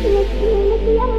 気持ちにき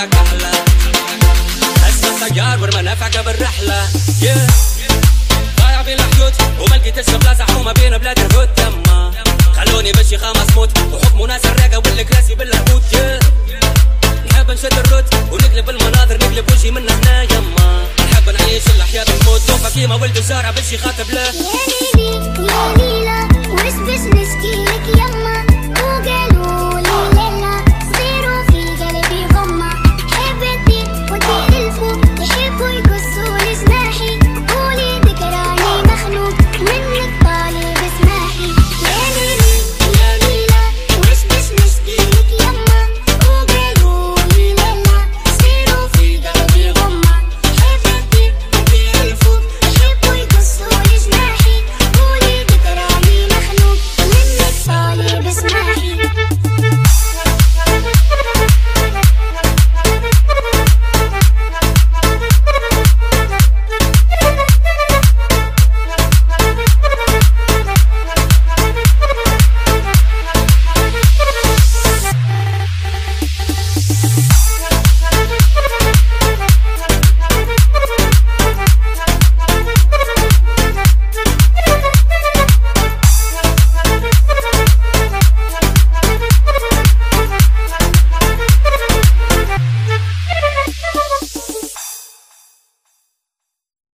عمرك أحلى هسه التيار والمنافع قبل رحله ضايع بين الحدود وما لقيتش بلاصة حومه بين بلاد الهود. تما خلوني ماشي خامس موت وحكموا ناس الراقه والكراسي بالعبود نحب نشد الرد ونقلب المناظر نقلب وجهي من هنا. يما. نحب نعيش الحياة بالموت توفى كيما ولد وزارع بالشي خاطب له. يا ليبي يا ليبي